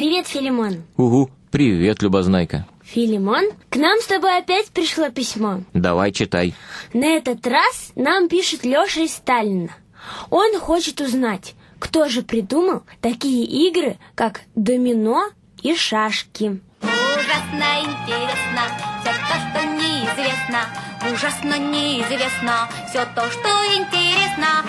Привет, Филимон. Угу, привет, Любознайка. Филимон, к нам с тобой опять пришло письмо. Давай, читай. На этот раз нам пишет Леша из Сталина. Он хочет узнать, кто же придумал такие игры, как домино и шашки. Ужасно интересно все то, что неизвестно. Ужасно неизвестно все то, что интересно.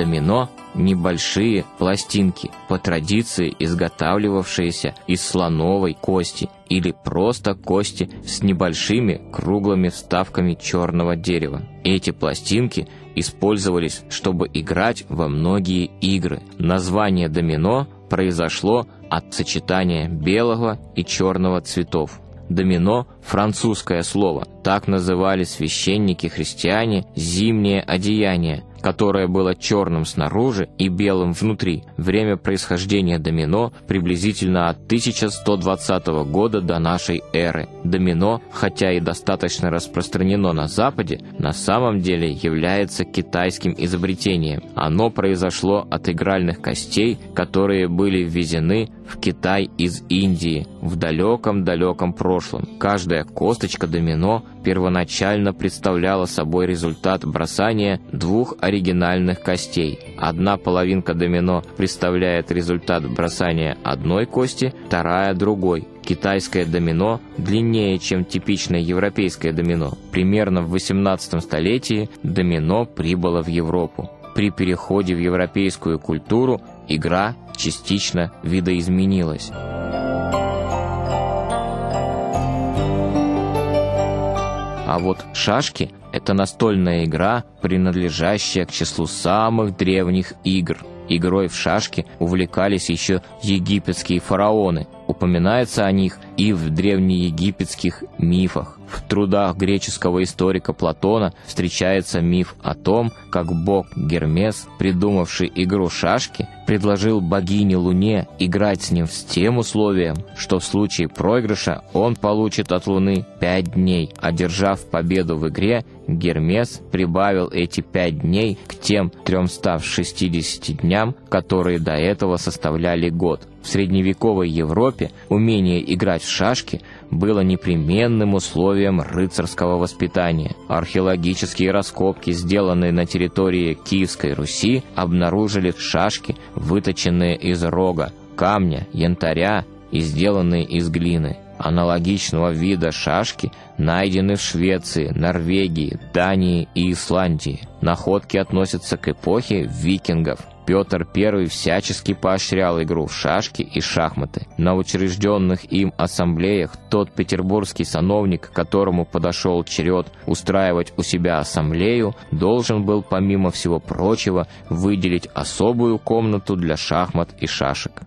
Домино – небольшие пластинки, по традиции изготавливавшиеся из слоновой кости или просто кости с небольшими круглыми вставками черного дерева. Эти пластинки использовались, чтобы играть во многие игры. Название домино произошло от сочетания белого и черного цветов. Домино – французское слово. Так называли священники-христиане зимнее одеяние, которое было черным снаружи и белым внутри. Время происхождения домино приблизительно от 1120 года до нашей эры. Домино, хотя и достаточно распространено на Западе, на самом деле является китайским изобретением. Оно произошло от игральных костей, которые были ввезены в Китай из Индии в далеком-далеком прошлом. Каждая косточка домино первоначально представляла собой результат бросания двух оригинальных костей. Одна половинка домино представляет результат бросания одной кости, вторая другой. Китайское домино длиннее, чем типичное европейское домино. Примерно в 18 столетии домино прибыло в Европу. При переходе в европейскую культуру игра частично видоизменилась. А вот шашки – это настольная игра, принадлежащая к числу самых древних игр. Игрой в шашки увлекались еще египетские фараоны. Упоминается о них и в древнеегипетских мифах. В трудах греческого историка Платона встречается миф о том, как бог Гермес, придумавший игру шашки, предложил богине Луне играть с ним с тем условием, что в случае проигрыша он получит от Луны пять дней. Одержав победу в игре, Гермес прибавил эти пять дней к тем 360 дням, которые до этого составляли год. В средневековой Европе умение играть в шашки было непременным условием рыцарского воспитания. Археологические раскопки, сделанные на территории Киевской Руси, обнаружили шашки, выточенные из рога, камня, янтаря и сделанные из глины. Аналогичного вида шашки найдены в Швеции, Норвегии, Дании и Исландии. Находки относятся к эпохе викингов. Петр I всячески поощрял игру в шашки и шахматы. На учрежденных им ассамблеях тот петербургский сановник, которому подошел черед устраивать у себя ассамблею, должен был, помимо всего прочего, выделить особую комнату для шахмат и шашек.